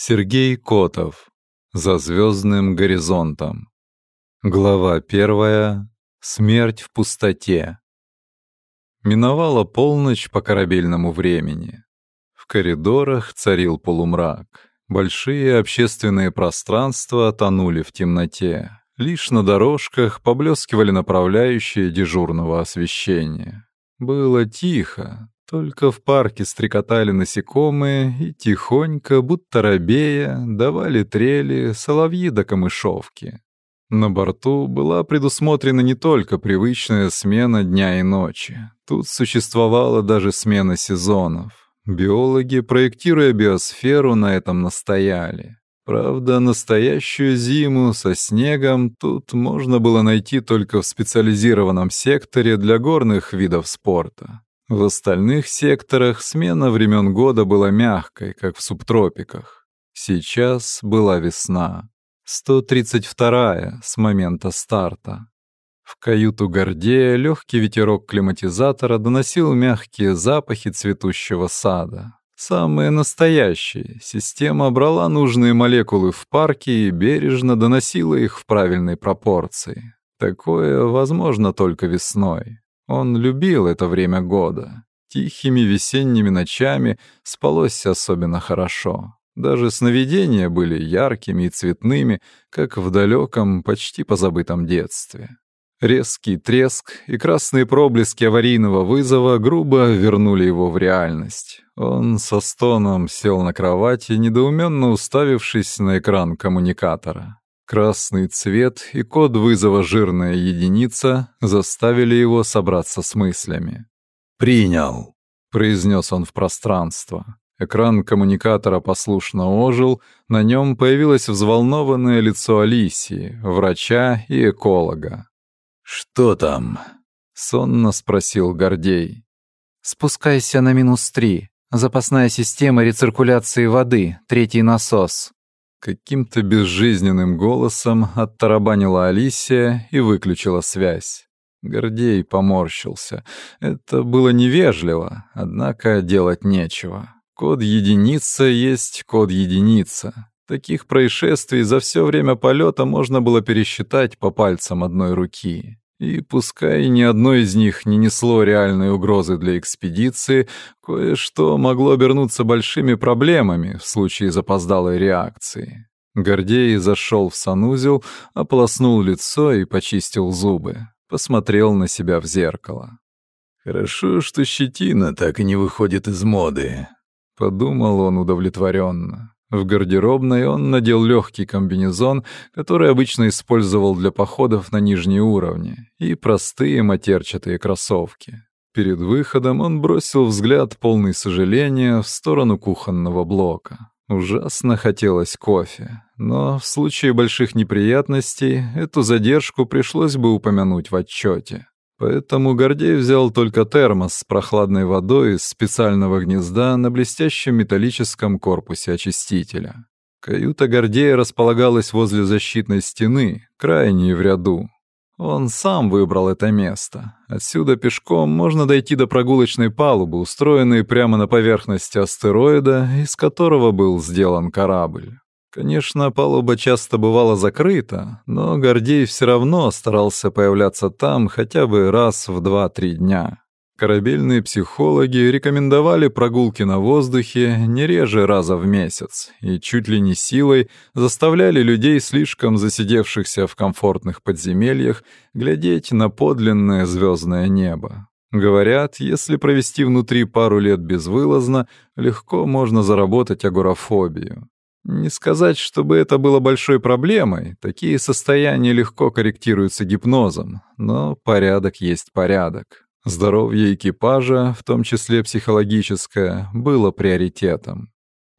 Сергей Котов. За звездным горизонтом. Глава первая. Смерть в пустоте. Миновала полночь по корабельному времени. В коридорах царил полумрак. Большие общественные пространства тонули в темноте. Лишь на дорожках поблескивали направляющие дежурного освещения. Было тихо, только в парке стрекотали насекомые и тихонько, будто робея, давали трели соловьи до камышовки. На борту была предусмотрена не только привычная смена дня и ночи. Тут существовала даже смена сезонов. Биологи, проектируя биосферу, на этом настояли. Правда, настоящую зиму со снегом тут можно было найти только в специализированном секторе для горных видов спорта. В остальных секторах смена времен года была мягкой, как в субтропиках. Сейчас была весна. 132-я с момента старта. В каюту Гордея легкий ветерок климатизатора доносил мягкие запахи цветущего сада. Самые настоящие. Система брала нужные молекулы в парке и бережно доносила их в правильной пропорции. Такое возможно только весной. Он любил это время года. Тихими весенними ночами спалось особенно хорошо. Даже сновидения были яркими и цветными, как в далеком, почти позабытом детстве. Резкий треск и красные проблески аварийного вызова грубо вернули его в реальность. Он со стоном сел на кровати, недоуменно уставившись на экран коммуникатора. Красный цвет и код вызова «жирная единица» заставили его собраться с мыслями. «Принял», — произнес он в пространство. Экран коммуникатора послушно ожил, на нем появилось взволнованное лицо Алисии, врача и эколога. «Что там?» — сонно спросил Гордей. «Спускайся на минус три. Запасная система рециркуляции воды, третий насос. Каким-то безжизненным голосом оттарабанила Алисия и выключила связь. Гордей поморщился. Это было невежливо, однако делать нечего. Код единица есть код единица. Таких происшествий за все время полета можно было пересчитать по пальцам одной руки. И пускай ни одно из них не несло реальной угрозы для экспедиции, кое-что могло обернуться большими проблемами в случае запоздалой реакции. Гордей зашел в санузел, ополоснул лицо и почистил зубы. Посмотрел на себя в зеркало. «Хорошо, что щетина так и не выходит из моды», — подумал он удовлетворенно. В гардеробной он надел легкий комбинезон, который обычно использовал для походов на нижние уровни, и простые матерчатые кроссовки. Перед выходом он бросил взгляд полный сожаления в сторону кухонного блока. Ужасно хотелось кофе, но в случае больших неприятностей эту задержку пришлось бы упомянуть в отчете. Поэтому Гордей взял только термос с прохладной водой из специального гнезда на блестящем металлическом корпусе очистителя. Каюта Гордея располагалась возле защитной стены, крайней в ряду. Он сам выбрал это место. Отсюда пешком можно дойти до прогулочной палубы, устроенной прямо на поверхности астероида, из которого был сделан корабль. Конечно, палуба часто бывала закрыта, но Гордей все равно старался появляться там хотя бы раз в два-три дня. Корабельные психологи рекомендовали прогулки на воздухе не реже раза в месяц и чуть ли не силой заставляли людей, слишком засидевшихся в комфортных подземельях, глядеть на подлинное звездное небо. Говорят, если провести внутри пару лет безвылазно, легко можно заработать агорафобию. Не сказать, чтобы это было большой проблемой, такие состояния легко корректируются гипнозом, но порядок есть порядок. Здоровье экипажа, в том числе психологическое, было приоритетом.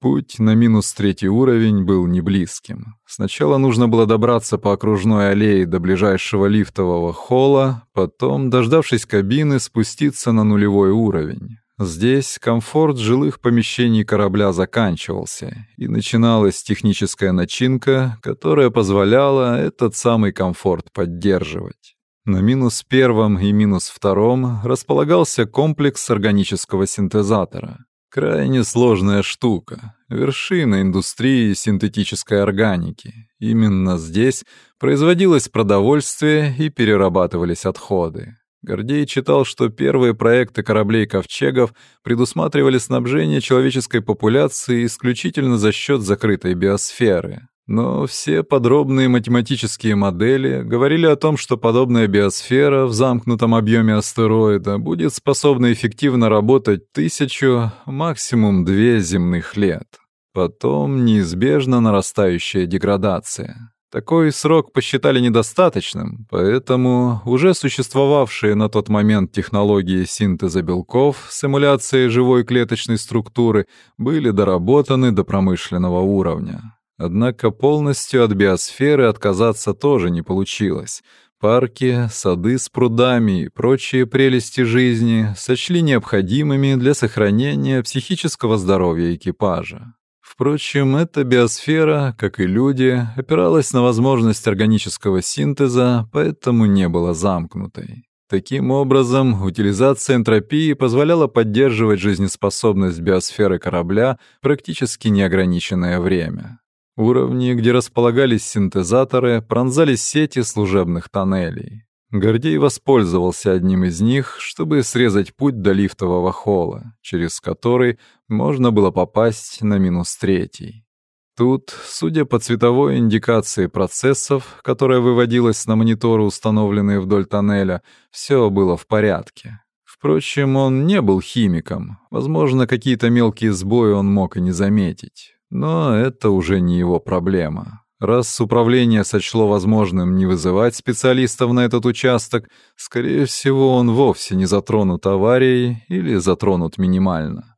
Путь на минус третий уровень был неблизким. Сначала нужно было добраться по окружной аллее до ближайшего лифтового холла, потом, дождавшись кабины, спуститься на нулевой уровень. Здесь комфорт жилых помещений корабля заканчивался, и начиналась техническая начинка, которая позволяла этот самый комфорт поддерживать. На минус первом и минус втором располагался комплекс органического синтезатора. Крайне сложная штука, вершина индустрии синтетической органики. Именно здесь производилось продовольствие и перерабатывались отходы. Гордей читал, что первые проекты кораблей-ковчегов предусматривали снабжение человеческой популяции исключительно за счет закрытой биосферы. Но все подробные математические модели говорили о том, что подобная биосфера в замкнутом объеме астероида будет способна эффективно работать тысячу, максимум две земных лет. Потом неизбежно нарастающая деградация. Такой срок посчитали недостаточным, поэтому уже существовавшие на тот момент технологии синтеза белков с эмуляцией живой клеточной структуры были доработаны до промышленного уровня. Однако полностью от биосферы отказаться тоже не получилось. Парки, сады с прудами и прочие прелести жизни сочли необходимыми для сохранения психического здоровья экипажа. Впрочем, эта биосфера, как и люди, опиралась на возможность органического синтеза, поэтому не была замкнутой. Таким образом, утилизация энтропии позволяла поддерживать жизнеспособность биосферы корабля практически неограниченное время. Уровни, где располагались синтезаторы, пронзали сети служебных тоннелей. Гордей воспользовался одним из них, чтобы срезать путь до лифтового холла, через который можно было попасть на минус третий. Тут, судя по цветовой индикации процессов, которая выводилась на мониторы, установленные вдоль тоннеля, все было в порядке. Впрочем, он не был химиком. Возможно, какие-то мелкие сбои он мог и не заметить. Но это уже не его проблема. Раз управление сочло возможным не вызывать специалистов на этот участок, скорее всего, он вовсе не затронут аварией или затронут минимально.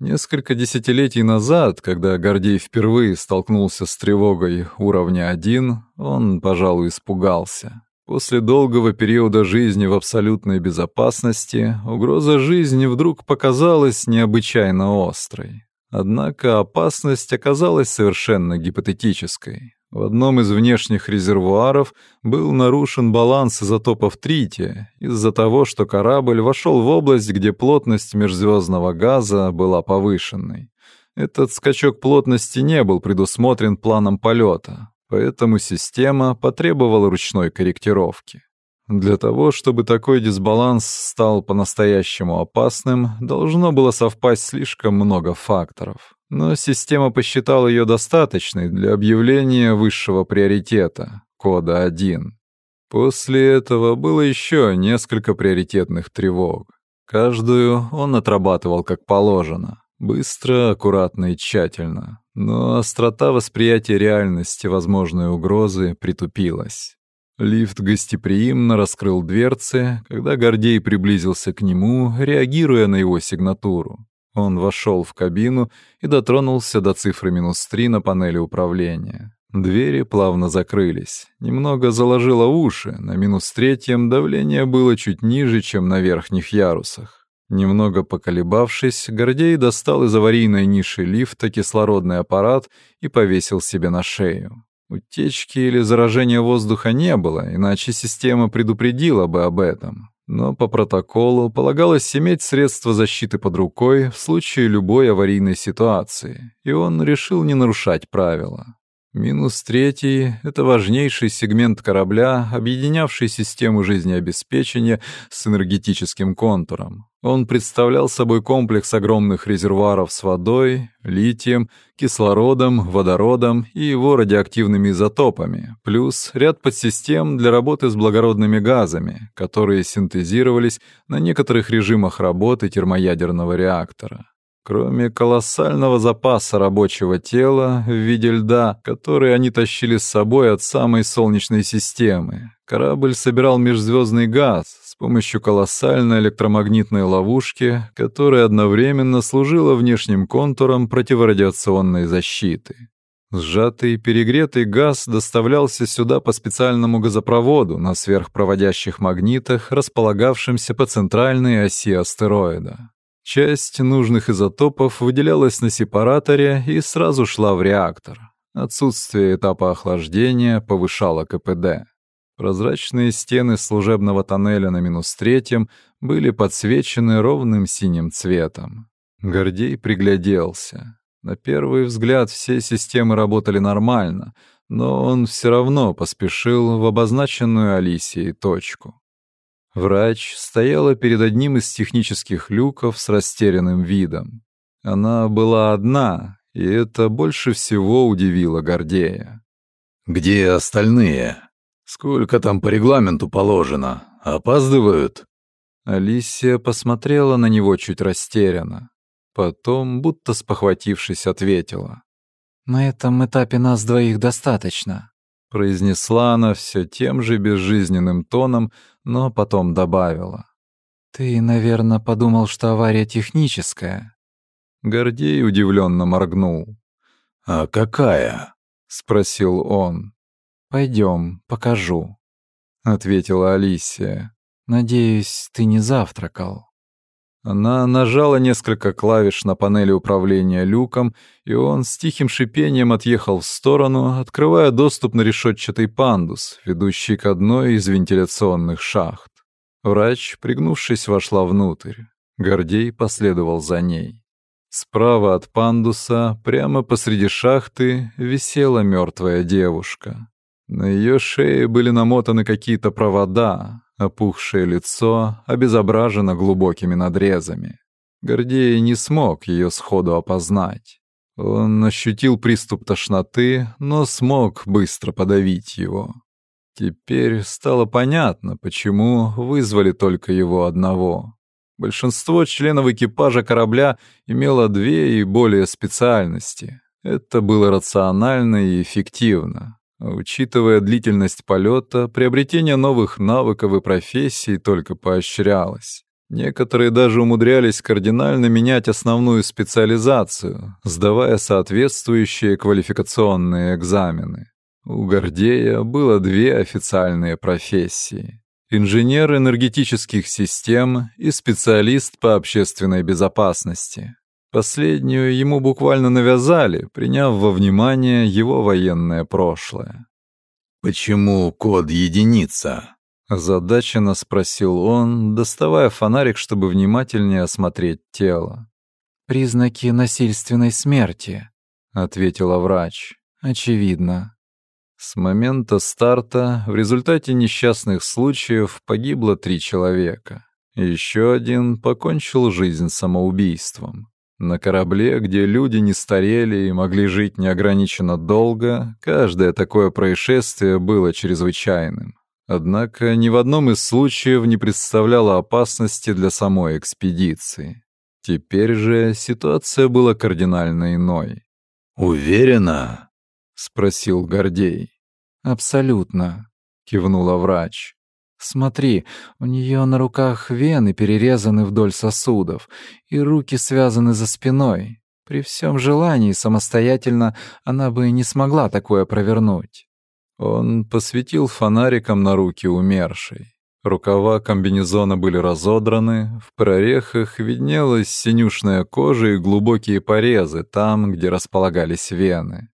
Несколько десятилетий назад, когда Гордей впервые столкнулся с тревогой уровня 1, он, пожалуй, испугался. После долгого периода жизни в абсолютной безопасности угроза жизни вдруг показалась необычайно острой. Однако опасность оказалась совершенно гипотетической. В одном из внешних резервуаров был нарушен баланс изотопов трития из-за того, что корабль вошел в область, где плотность межзвездного газа была повышенной. Этот скачок плотности не был предусмотрен планом полета, поэтому система потребовала ручной корректировки. Для того, чтобы такой дисбаланс стал по-настоящему опасным, должно было совпасть слишком много факторов. Но система посчитала ее достаточной для объявления высшего приоритета — кода 1. После этого было еще несколько приоритетных тревог. Каждую он отрабатывал как положено, быстро, аккуратно и тщательно. Но острота восприятия реальности возможной угрозы притупилась. Лифт гостеприимно раскрыл дверцы, когда Гордей приблизился к нему, реагируя на его сигнатуру. Он вошел в кабину и дотронулся до цифры минус три на панели управления. Двери плавно закрылись. Немного заложило уши. На минус третьем давление было чуть ниже, чем на верхних ярусах. Немного поколебавшись, Гордей достал из аварийной ниши лифта кислородный аппарат и повесил себе на шею. Утечки или заражения воздуха не было, иначе система предупредила бы об этом. Но по протоколу полагалось иметь средства защиты под рукой в случае любой аварийной ситуации, и он решил не нарушать правила. Минус третий — это важнейший сегмент корабля, объединявший систему жизнеобеспечения с энергетическим контуром. Он представлял собой комплекс огромных резервуаров с водой, литием, кислородом, водородом и его радиоактивными изотопами, плюс ряд подсистем для работы с благородными газами, которые синтезировались на некоторых режимах работы термоядерного реактора. Кроме колоссального запаса рабочего тела в виде льда, который они тащили с собой от самой Солнечной системы, корабль собирал межзвездный газ с помощью колоссальной электромагнитной ловушки, которая одновременно служила внешним контуром противорадиационной защиты. Сжатый перегретый газ доставлялся сюда по специальному газопроводу на сверхпроводящих магнитах, располагавшимся по центральной оси астероида. Часть нужных изотопов выделялась на сепараторе и сразу шла в реактор. Отсутствие этапа охлаждения повышало КПД. Прозрачные стены служебного тоннеля на минус третьем были подсвечены ровным синим цветом. Гордей пригляделся. На первый взгляд все системы работали нормально, но он все равно поспешил в обозначенную Алисией точку. Врач стояла перед одним из технических люков с растерянным видом. Она была одна, и это больше всего удивило Гордея. «Где остальные? Сколько там по регламенту положено? Опаздывают?» Алисия посмотрела на него чуть растерянно. Потом, будто спохватившись, ответила. «На этом этапе нас двоих достаточно», — произнесла она все тем же безжизненным тоном, но потом добавила. «Ты, наверное, подумал, что авария техническая». Гордей удивленно моргнул. «А какая?» — спросил он. «Пойдем, покажу», — ответила Алисия. «Надеюсь, ты не завтракал». Она нажала несколько клавиш на панели управления люком, и он с тихим шипением отъехал в сторону, открывая доступ на решетчатый пандус, ведущий к одной из вентиляционных шахт. Врач, пригнувшись, вошла внутрь. Гордей последовал за ней. Справа от пандуса, прямо посреди шахты, висела мертвая девушка. На ее шее были намотаны какие-то провода, Опухшее лицо обезображено глубокими надрезами. Гордей не смог ее сходу опознать. Он ощутил приступ тошноты, но смог быстро подавить его. Теперь стало понятно, почему вызвали только его одного. Большинство членов экипажа корабля имело две и более специальности. Это было рационально и эффективно. Учитывая длительность полета, приобретение новых навыков и профессий только поощрялось. Некоторые даже умудрялись кардинально менять основную специализацию, сдавая соответствующие квалификационные экзамены. У Гордея было две официальные профессии — инженер энергетических систем и специалист по общественной безопасности. Последнюю ему буквально навязали, приняв во внимание его военное прошлое. «Почему код единица?» — озадаченно спросил он, доставая фонарик, чтобы внимательнее осмотреть тело. «Признаки насильственной смерти», — ответила врач. «Очевидно». С момента старта в результате несчастных случаев погибло три человека. Еще один покончил жизнь самоубийством. На корабле, где люди не старели и могли жить неограниченно долго, каждое такое происшествие было чрезвычайным. Однако ни в одном из случаев не представляло опасности для самой экспедиции. Теперь же ситуация была кардинально иной. «Уверена?» — спросил Гордей. «Абсолютно», — кивнула врач. Смотри, у нее на руках вены перерезаны вдоль сосудов, и руки связаны за спиной. При всем желании самостоятельно она бы не смогла такое провернуть. Он посветил фонариком на руки умершей. Рукава комбинезона были разодраны, в прорехах виднелась синюшная кожа и глубокие порезы там, где располагались вены.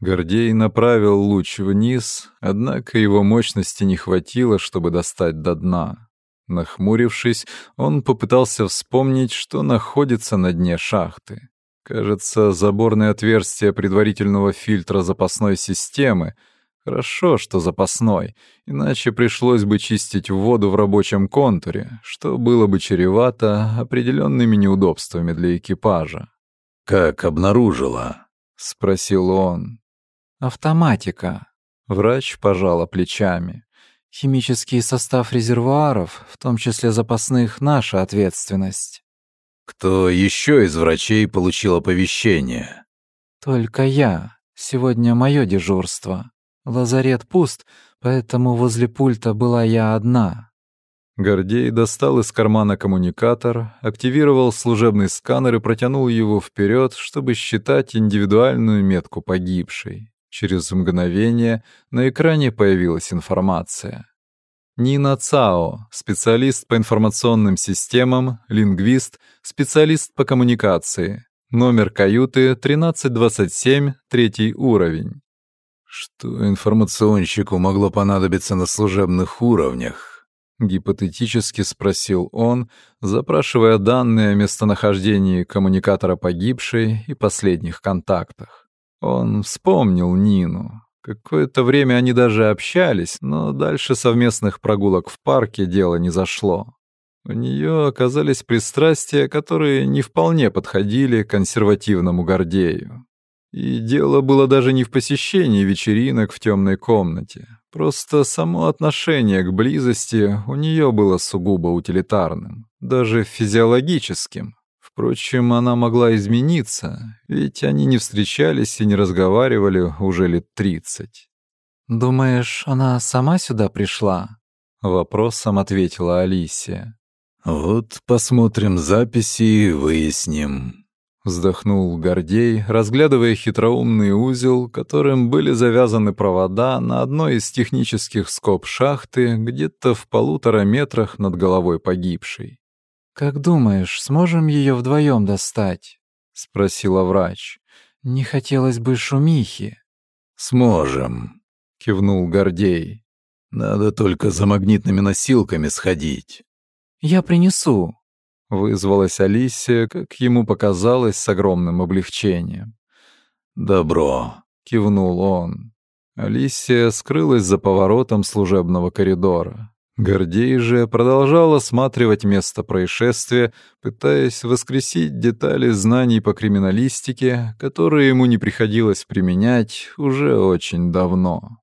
Гордей направил луч вниз, однако его мощности не хватило, чтобы достать до дна. Нахмурившись, он попытался вспомнить, что находится на дне шахты. Кажется, заборное отверстие предварительного фильтра запасной системы. Хорошо, что запасной, иначе пришлось бы чистить воду в рабочем контуре, что было бы чревато определенными неудобствами для экипажа. «Как обнаружила?» — спросил он. Автоматика. Врач пожала плечами. Химический состав резервуаров, в том числе запасных, наша ответственность. Кто еще из врачей получил оповещение? Только я. Сегодня мое дежурство. Лазарет пуст, поэтому возле пульта была я одна. Гордей достал из кармана коммуникатор, активировал служебный сканер и протянул его вперед, чтобы считать индивидуальную метку погибшей. Через мгновение на экране появилась информация. Нина Цао, специалист по информационным системам, лингвист, специалист по коммуникации. Номер каюты 1327, третий уровень. Что информационщику могло понадобиться на служебных уровнях? Гипотетически спросил он, запрашивая данные о местонахождении коммуникатора погибшей и последних контактах. Он вспомнил Нину. Какое-то время они даже общались, но дальше совместных прогулок в парке дело не зашло. У нее оказались пристрастия, которые не вполне подходили консервативному Гордею. И дело было даже не в посещении вечеринок в темной комнате. Просто само отношение к близости у нее было сугубо утилитарным, даже физиологическим. Впрочем, она могла измениться, ведь они не встречались и не разговаривали уже лет тридцать. «Думаешь, она сама сюда пришла?» — вопросом ответила Алисия. «Вот посмотрим записи и выясним», Вздохнул Гордей, разглядывая хитроумный узел, которым были завязаны провода на одной из технических скоб шахты где-то в полутора метрах над головой погибшей. «Как думаешь, сможем ее вдвоем достать?» — спросила врач. «Не хотелось бы шумихи». «Сможем», — кивнул Гордей. «Надо только за магнитными носилками сходить». «Я принесу», Вызвалась Алисия, как ему показалось, с огромным облегчением. «Добро», — кивнул он. Алисия скрылась за поворотом служебного коридора. Гордей же продолжал осматривать место происшествия, пытаясь воскресить детали знаний по криминалистике, которые ему не приходилось применять уже очень давно.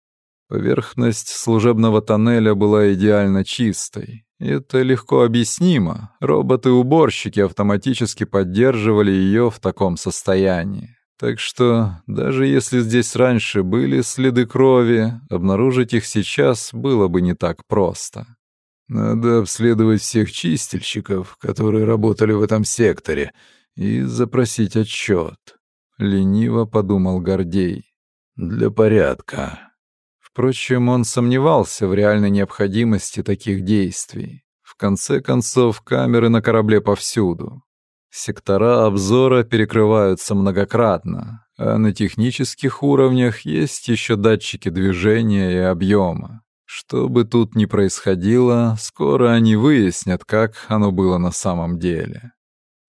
Поверхность служебного тоннеля была идеально чистой. Это легко объяснимо. Роботы-уборщики автоматически поддерживали ее в таком состоянии. Так что, даже если здесь раньше были следы крови, обнаружить их сейчас было бы не так просто. Надо обследовать всех чистильщиков, которые работали в этом секторе, и запросить отчет. Лениво подумал Гордей. Для порядка. Впрочем, он сомневался в реальной необходимости таких действий. В конце концов, камеры на корабле повсюду. Сектора обзора перекрываются многократно, а на технических уровнях есть еще датчики движения и объема. Что бы тут ни происходило, скоро они выяснят, как оно было на самом деле.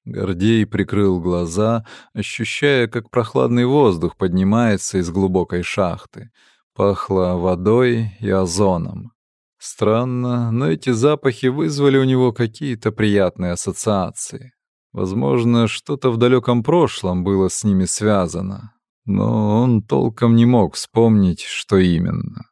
Гордей прикрыл глаза, ощущая, как прохладный воздух поднимается из глубокой шахты — Пахло водой и озоном. Странно, но эти запахи вызвали у него какие-то приятные ассоциации. Возможно, что-то в далеком прошлом было с ними связано, но он толком не мог вспомнить, что именно.